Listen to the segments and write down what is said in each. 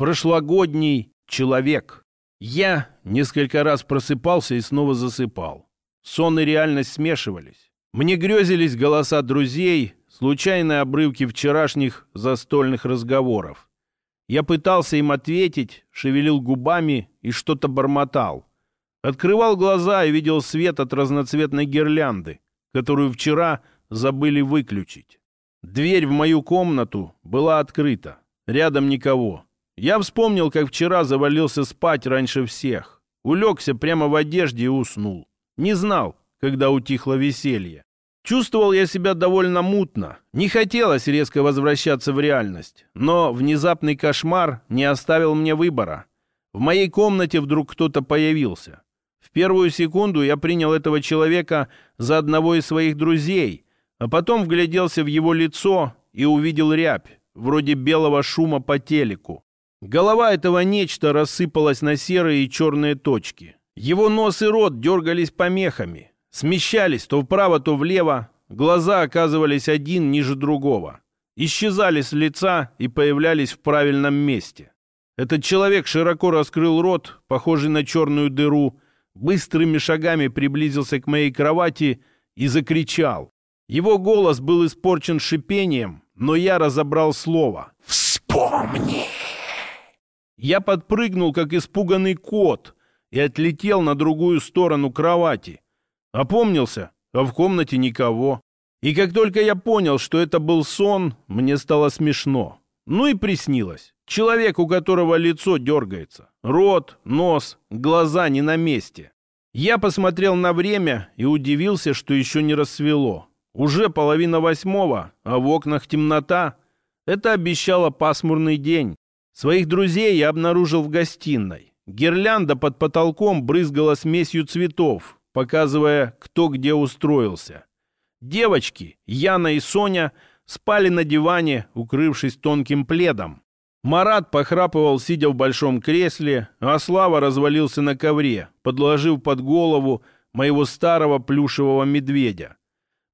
Прошлогодний человек. Я несколько раз просыпался и снова засыпал. Сон и реальность смешивались. Мне грезились голоса друзей, случайные обрывки вчерашних застольных разговоров. Я пытался им ответить, шевелил губами и что-то бормотал. Открывал глаза и видел свет от разноцветной гирлянды, которую вчера забыли выключить. Дверь в мою комнату была открыта. Рядом никого. Я вспомнил, как вчера завалился спать раньше всех. Улегся прямо в одежде и уснул. Не знал, когда утихло веселье. Чувствовал я себя довольно мутно. Не хотелось резко возвращаться в реальность. Но внезапный кошмар не оставил мне выбора. В моей комнате вдруг кто-то появился. В первую секунду я принял этого человека за одного из своих друзей, а потом вгляделся в его лицо и увидел рябь, вроде белого шума по телеку. Голова этого нечто рассыпалась на серые и черные точки. Его нос и рот дергались помехами. Смещались то вправо, то влево, глаза оказывались один ниже другого. Исчезали с лица и появлялись в правильном месте. Этот человек широко раскрыл рот, похожий на черную дыру, быстрыми шагами приблизился к моей кровати и закричал. Его голос был испорчен шипением, но я разобрал слово. «Вспомни!» Я подпрыгнул, как испуганный кот, и отлетел на другую сторону кровати. Опомнился, а в комнате никого. И как только я понял, что это был сон, мне стало смешно. Ну и приснилось. Человек, у которого лицо дергается. Рот, нос, глаза не на месте. Я посмотрел на время и удивился, что еще не рассвело. Уже половина восьмого, а в окнах темнота. Это обещало пасмурный день. Своих друзей я обнаружил в гостиной. Гирлянда под потолком брызгала смесью цветов, показывая, кто где устроился. Девочки, Яна и Соня, спали на диване, укрывшись тонким пледом. Марат похрапывал, сидя в большом кресле, а Слава развалился на ковре, подложив под голову моего старого плюшевого медведя.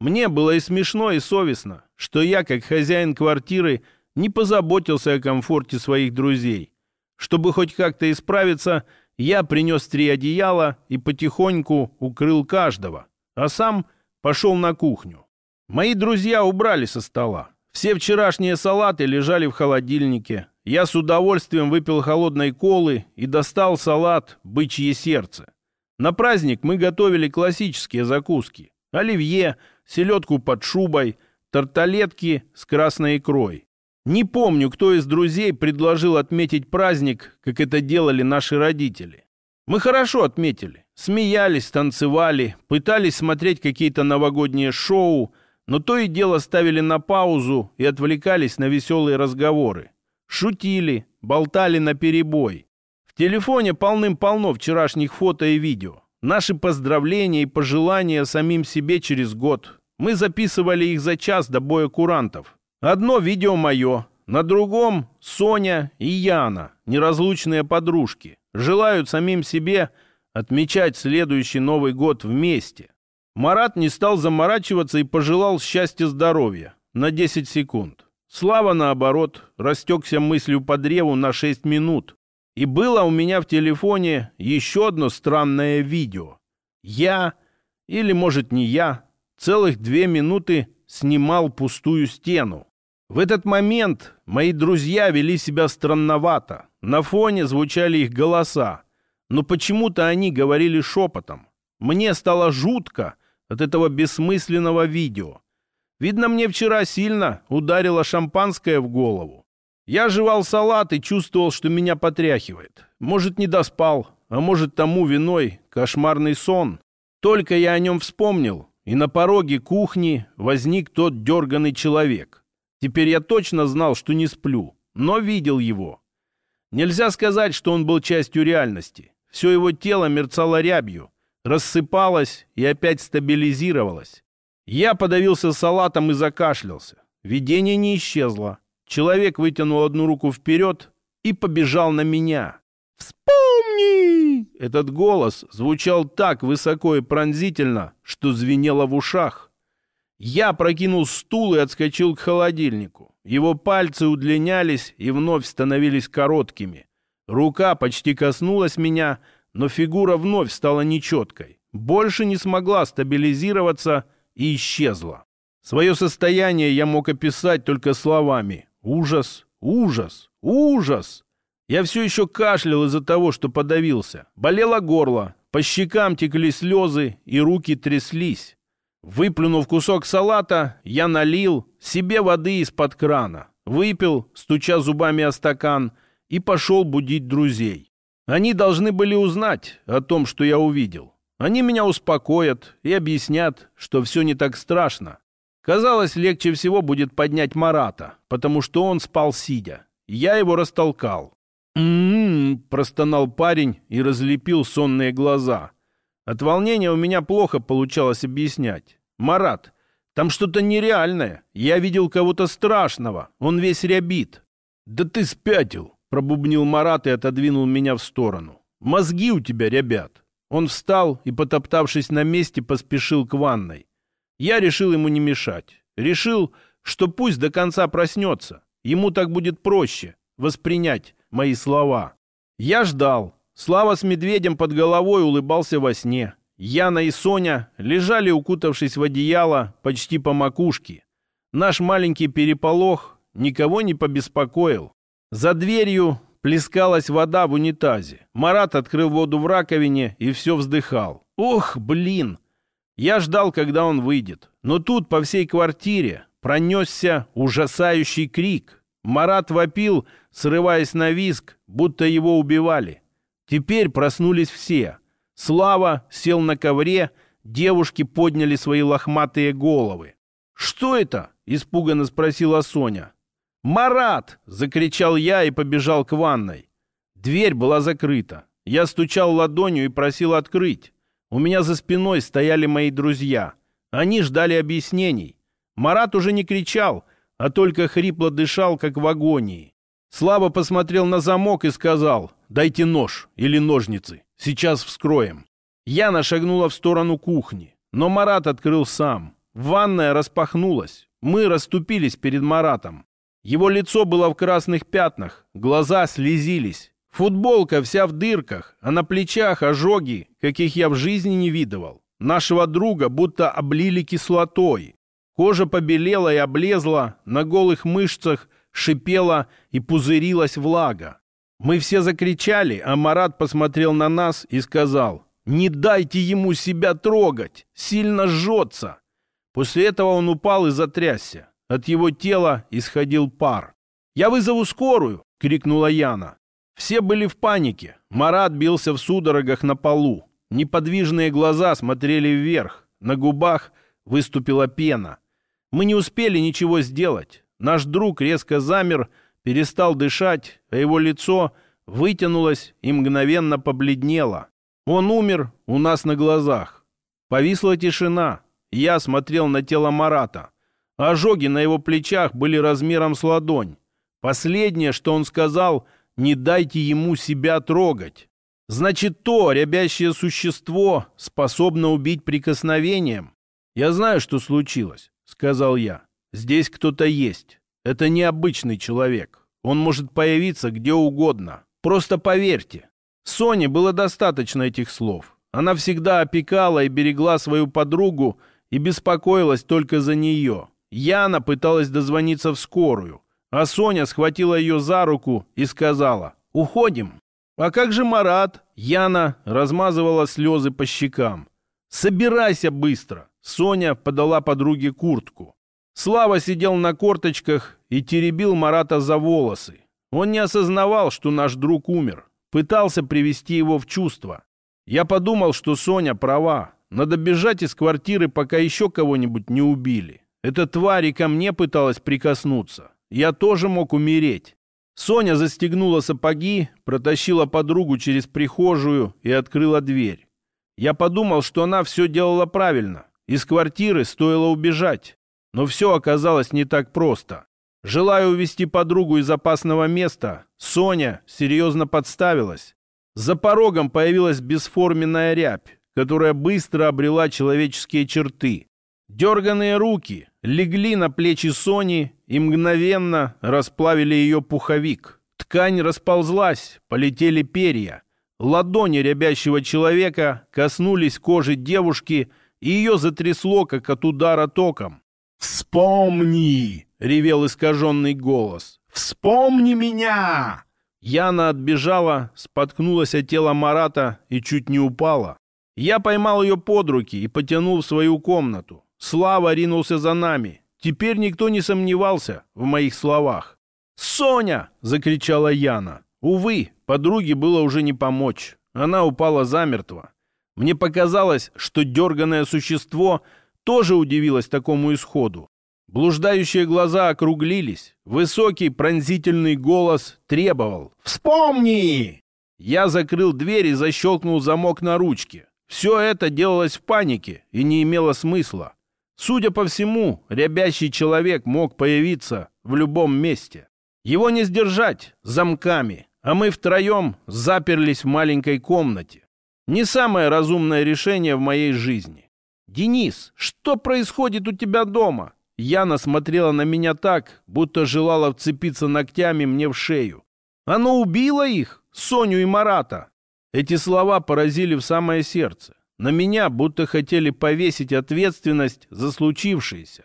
Мне было и смешно, и совестно, что я, как хозяин квартиры, не позаботился о комфорте своих друзей. Чтобы хоть как-то исправиться, я принес три одеяла и потихоньку укрыл каждого, а сам пошел на кухню. Мои друзья убрали со стола. Все вчерашние салаты лежали в холодильнике. Я с удовольствием выпил холодной колы и достал салат «Бычье сердце». На праздник мы готовили классические закуски. Оливье, селедку под шубой, тарталетки с красной икрой. Не помню, кто из друзей предложил отметить праздник, как это делали наши родители. Мы хорошо отметили. Смеялись, танцевали, пытались смотреть какие-то новогодние шоу, но то и дело ставили на паузу и отвлекались на веселые разговоры. Шутили, болтали на перебой. В телефоне полным-полно вчерашних фото и видео. Наши поздравления и пожелания самим себе через год. Мы записывали их за час до боя курантов. Одно видео мое, на другом Соня и Яна, неразлучные подружки, желают самим себе отмечать следующий Новый год вместе. Марат не стал заморачиваться и пожелал счастья-здоровья на 10 секунд. Слава, наоборот, растекся мыслью по древу на 6 минут. И было у меня в телефоне еще одно странное видео. Я, или, может, не я, целых две минуты снимал пустую стену. В этот момент мои друзья вели себя странновато. На фоне звучали их голоса, но почему-то они говорили шепотом. Мне стало жутко от этого бессмысленного видео. Видно, мне вчера сильно ударило шампанское в голову. Я жевал салат и чувствовал, что меня потряхивает. Может, не доспал, а может, тому виной кошмарный сон. Только я о нем вспомнил, и на пороге кухни возник тот дерганный человек. Теперь я точно знал, что не сплю, но видел его. Нельзя сказать, что он был частью реальности. Все его тело мерцало рябью, рассыпалось и опять стабилизировалось. Я подавился салатом и закашлялся. Видение не исчезло. Человек вытянул одну руку вперед и побежал на меня. «Вспомни!» Этот голос звучал так высоко и пронзительно, что звенело в ушах. Я прокинул стул и отскочил к холодильнику. Его пальцы удлинялись и вновь становились короткими. Рука почти коснулась меня, но фигура вновь стала нечеткой. Больше не смогла стабилизироваться и исчезла. Свое состояние я мог описать только словами «ужас, ужас, ужас». Я все еще кашлял из-за того, что подавился. Болело горло, по щекам текли слезы и руки тряслись. Выплюнув кусок салата, я налил себе воды из-под крана, выпил, стуча зубами о стакан, и пошел будить друзей. Они должны были узнать о том, что я увидел. Они меня успокоят и объяснят, что все не так страшно. Казалось, легче всего будет поднять Марата, потому что он спал сидя. Я его растолкал. «М-м-м», простонал парень и разлепил сонные глаза. От волнения у меня плохо получалось объяснять. «Марат, там что-то нереальное. Я видел кого-то страшного. Он весь рябит». «Да ты спятил», — пробубнил Марат и отодвинул меня в сторону. «Мозги у тебя, ребят». Он встал и, потоптавшись на месте, поспешил к ванной. Я решил ему не мешать. Решил, что пусть до конца проснется. Ему так будет проще воспринять мои слова. Я ждал. Слава с медведем под головой улыбался во сне. Яна и Соня лежали, укутавшись в одеяло, почти по макушке. Наш маленький переполох никого не побеспокоил. За дверью плескалась вода в унитазе. Марат открыл воду в раковине и все вздыхал. «Ох, блин!» Я ждал, когда он выйдет. Но тут по всей квартире пронесся ужасающий крик. Марат вопил, срываясь на виск, будто его убивали. Теперь проснулись все. Слава сел на ковре, девушки подняли свои лохматые головы. «Что это?» — испуганно спросила Соня. «Марат!» — закричал я и побежал к ванной. Дверь была закрыта. Я стучал ладонью и просил открыть. У меня за спиной стояли мои друзья. Они ждали объяснений. Марат уже не кричал, а только хрипло дышал, как в агонии. Слава посмотрел на замок и сказал, «Дайте нож или ножницы, сейчас вскроем». Яна шагнула в сторону кухни, но Марат открыл сам. Ванная распахнулась. Мы расступились перед Маратом. Его лицо было в красных пятнах, глаза слезились. Футболка вся в дырках, а на плечах ожоги, каких я в жизни не видывал. Нашего друга будто облили кислотой. Кожа побелела и облезла, на голых мышцах шипела и пузырилась влага. Мы все закричали, а Марат посмотрел на нас и сказал, «Не дайте ему себя трогать, сильно жжется». После этого он упал и затрясся. От его тела исходил пар. «Я вызову скорую!» — крикнула Яна. Все были в панике. Марат бился в судорогах на полу. Неподвижные глаза смотрели вверх. На губах выступила пена. Мы не успели ничего сделать. Наш друг резко замер, перестал дышать, а его лицо вытянулось и мгновенно побледнело. Он умер у нас на глазах. Повисла тишина. Я смотрел на тело Марата. Ожоги на его плечах были размером с ладонь. Последнее, что он сказал — не дайте ему себя трогать. Значит, то рябящее существо способно убить прикосновением. Я знаю, что случилось, сказал я. Здесь кто-то есть. Это необычный человек. Он может появиться где угодно. Просто поверьте. Соне было достаточно этих слов. Она всегда опекала и берегла свою подругу и беспокоилась только за нее. Яна пыталась дозвониться в скорую. А Соня схватила ее за руку и сказала «Уходим». «А как же Марат?» Яна размазывала слезы по щекам. «Собирайся быстро!» Соня подала подруге куртку. Слава сидел на корточках и теребил Марата за волосы. Он не осознавал, что наш друг умер. Пытался привести его в чувство. Я подумал, что Соня права. Надо бежать из квартиры, пока еще кого-нибудь не убили. Эта тварь и ко мне пыталась прикоснуться. Я тоже мог умереть. Соня застегнула сапоги, протащила подругу через прихожую и открыла дверь. Я подумал, что она все делала правильно. Из квартиры стоило убежать. Но все оказалось не так просто. Желая увести подругу из опасного места, Соня серьезно подставилась. За порогом появилась бесформенная рябь, которая быстро обрела человеческие черты. Дерганные руки легли на плечи Сони и мгновенно расплавили ее пуховик. Ткань расползлась, полетели перья. Ладони рябящего человека коснулись кожи девушки, и ее затрясло, как от удара током. «Вспомни!» — ревел искаженный голос. «Вспомни меня!» Яна отбежала, споткнулась от тела Марата и чуть не упала. Я поймал ее под руки и потянул в свою комнату. Слава ринулся за нами. Теперь никто не сомневался в моих словах. «Соня!» — закричала Яна. Увы, подруге было уже не помочь. Она упала замертво. Мне показалось, что дерганное существо тоже удивилось такому исходу. Блуждающие глаза округлились. Высокий пронзительный голос требовал «Вспомни!». Я закрыл дверь и защелкнул замок на ручке. Все это делалось в панике и не имело смысла. Судя по всему, рябящий человек мог появиться в любом месте. Его не сдержать замками, а мы втроем заперлись в маленькой комнате. Не самое разумное решение в моей жизни. «Денис, что происходит у тебя дома?» Яна смотрела на меня так, будто желала вцепиться ногтями мне в шею. «Оно убило их, Соню и Марата!» Эти слова поразили в самое сердце. На меня будто хотели повесить ответственность за случившееся.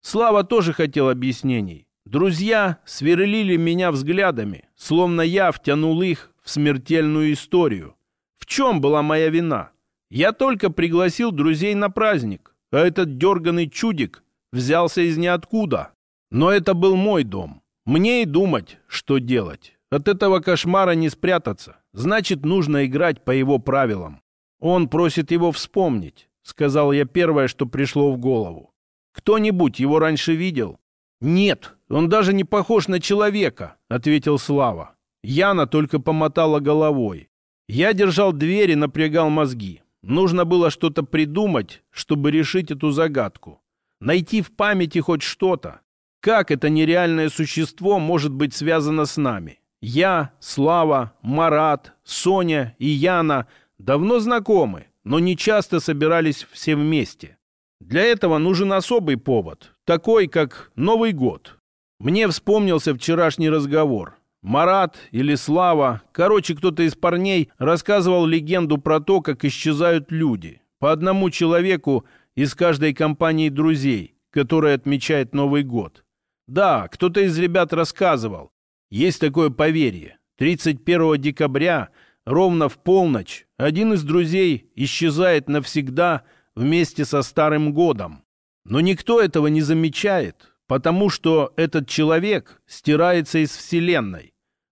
Слава тоже хотел объяснений. Друзья сверлили меня взглядами, словно я втянул их в смертельную историю. В чем была моя вина? Я только пригласил друзей на праздник, а этот дерганый чудик взялся из ниоткуда. Но это был мой дом. Мне и думать, что делать. От этого кошмара не спрятаться. Значит, нужно играть по его правилам. Он просит его вспомнить, сказал я первое, что пришло в голову. Кто-нибудь его раньше видел? Нет, он даже не похож на человека, ответил Слава. Яна только помотала головой. Я держал дверь и напрягал мозги. Нужно было что-то придумать, чтобы решить эту загадку. Найти в памяти хоть что-то. Как это нереальное существо может быть связано с нами? Я, Слава, Марат, Соня и Яна давно знакомы, но не часто собирались все вместе. Для этого нужен особый повод, такой как Новый год. Мне вспомнился вчерашний разговор. Марат или Слава, короче, кто-то из парней рассказывал легенду про то, как исчезают люди. По одному человеку из каждой компании друзей, которая отмечает Новый год. Да, кто-то из ребят рассказывал. Есть такое поверье. 31 декабря, ровно в полночь, один из друзей исчезает навсегда вместе со Старым годом. Но никто этого не замечает, потому что этот человек стирается из Вселенной.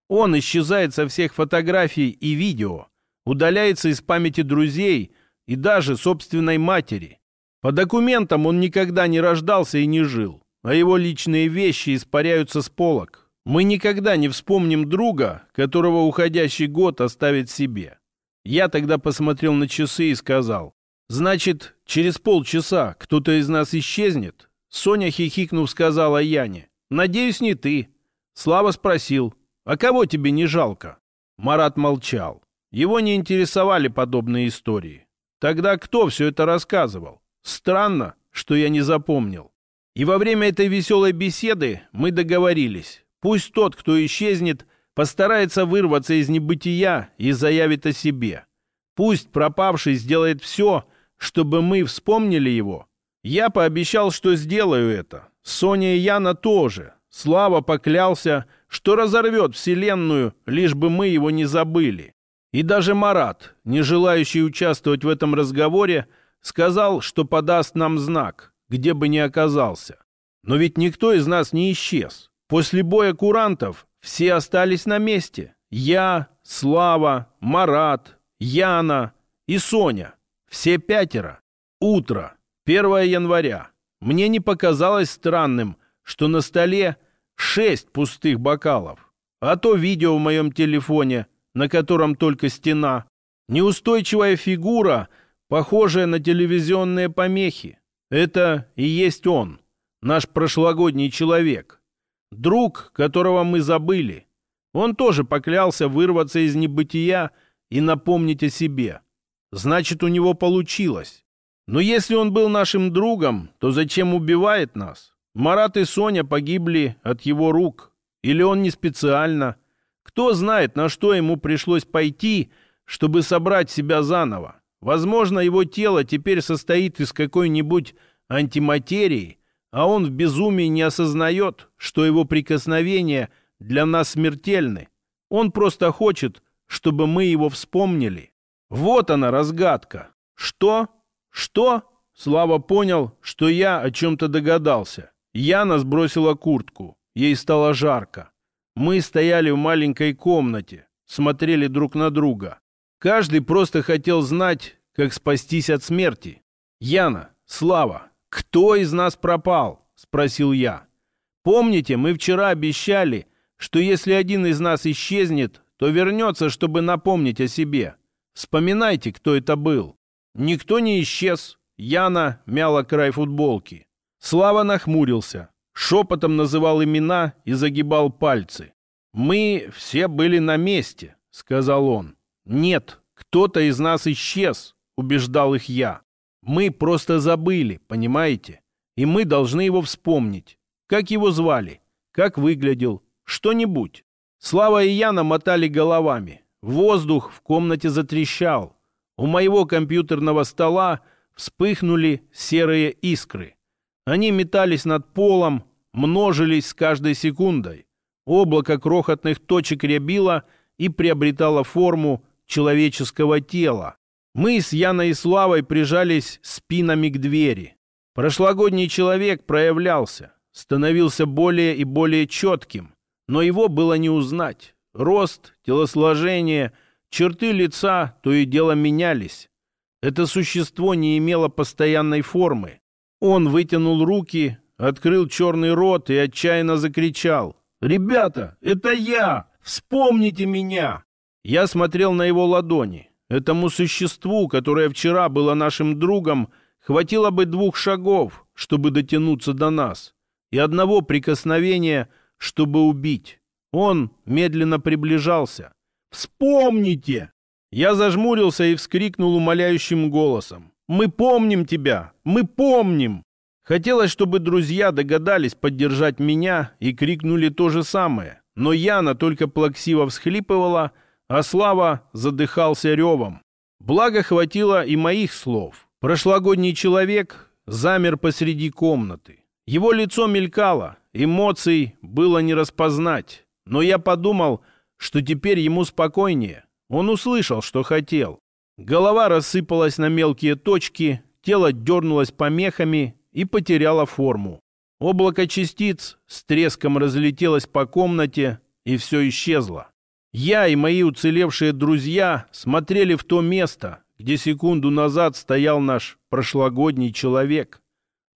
Он исчезает со всех фотографий и видео, удаляется из памяти друзей и даже собственной матери. По документам он никогда не рождался и не жил, а его личные вещи испаряются с полок. Мы никогда не вспомним друга, которого уходящий год оставит себе. Я тогда посмотрел на часы и сказал, «Значит, через полчаса кто-то из нас исчезнет?» Соня, хихикнув, сказала Яне, «Надеюсь, не ты». Слава спросил, «А кого тебе не жалко?» Марат молчал. Его не интересовали подобные истории. Тогда кто все это рассказывал? Странно, что я не запомнил. И во время этой веселой беседы мы договорились. Пусть тот, кто исчезнет, постарается вырваться из небытия и заявит о себе. Пусть пропавший сделает все, чтобы мы вспомнили его. Я пообещал, что сделаю это. Соня и Яна тоже. Слава поклялся, что разорвет Вселенную, лишь бы мы его не забыли. И даже Марат, не желающий участвовать в этом разговоре, Сказал, что подаст нам знак, где бы ни оказался. Но ведь никто из нас не исчез. После боя курантов все остались на месте. Я, Слава, Марат, Яна и Соня. Все пятеро. Утро. 1 января. Мне не показалось странным, что на столе шесть пустых бокалов. А то видео в моем телефоне, на котором только стена. Неустойчивая фигура — похожее на телевизионные помехи. Это и есть он, наш прошлогодний человек. Друг, которого мы забыли. Он тоже поклялся вырваться из небытия и напомнить о себе. Значит, у него получилось. Но если он был нашим другом, то зачем убивает нас? Марат и Соня погибли от его рук. Или он не специально? Кто знает, на что ему пришлось пойти, чтобы собрать себя заново? Возможно, его тело теперь состоит из какой-нибудь антиматерии, а он в безумии не осознает, что его прикосновения для нас смертельны. Он просто хочет, чтобы мы его вспомнили. Вот она разгадка. Что? Что? Слава понял, что я о чем-то догадался. Яна сбросила куртку. Ей стало жарко. Мы стояли в маленькой комнате, смотрели друг на друга. Каждый просто хотел знать, как спастись от смерти. «Яна, Слава, кто из нас пропал?» – спросил я. «Помните, мы вчера обещали, что если один из нас исчезнет, то вернется, чтобы напомнить о себе. Вспоминайте, кто это был. Никто не исчез. Яна мяла край футболки. Слава нахмурился, шепотом называл имена и загибал пальцы. «Мы все были на месте», — сказал он. «Нет, кто-то из нас исчез», — убеждал их я. «Мы просто забыли, понимаете? И мы должны его вспомнить. Как его звали? Как выглядел? Что-нибудь». Слава и Яна мотали головами. Воздух в комнате затрещал. У моего компьютерного стола вспыхнули серые искры. Они метались над полом, множились с каждой секундой. Облако крохотных точек рябило и приобретало форму человеческого тела. Мы с Яной и Славой прижались спинами к двери. Прошлогодний человек проявлялся, становился более и более четким, но его было не узнать. Рост, телосложение, черты лица то и дело менялись. Это существо не имело постоянной формы. Он вытянул руки, открыл черный рот и отчаянно закричал. «Ребята, это я! Вспомните меня!» Я смотрел на его ладони. Этому существу, которое вчера было нашим другом, хватило бы двух шагов, чтобы дотянуться до нас, и одного прикосновения, чтобы убить. Он медленно приближался. «Вспомните!» Я зажмурился и вскрикнул умоляющим голосом. «Мы помним тебя! Мы помним!» Хотелось, чтобы друзья догадались поддержать меня и крикнули то же самое. Но Яна только плаксиво всхлипывала, а Слава задыхался ревом. Благо хватило и моих слов. Прошлогодний человек замер посреди комнаты. Его лицо мелькало, эмоций было не распознать. Но я подумал, что теперь ему спокойнее. Он услышал, что хотел. Голова рассыпалась на мелкие точки, тело дернулось помехами и потеряло форму. Облако частиц с треском разлетелось по комнате, и все исчезло. Я и мои уцелевшие друзья смотрели в то место, где секунду назад стоял наш прошлогодний человек.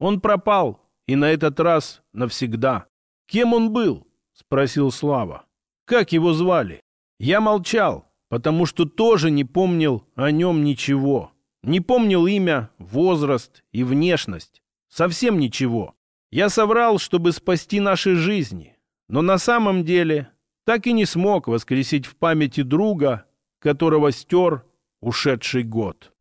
Он пропал, и на этот раз навсегда. «Кем он был?» — спросил Слава. «Как его звали?» Я молчал, потому что тоже не помнил о нем ничего. Не помнил имя, возраст и внешность. Совсем ничего. Я соврал, чтобы спасти наши жизни. Но на самом деле так и не смог воскресить в памяти друга, которого стер ушедший год.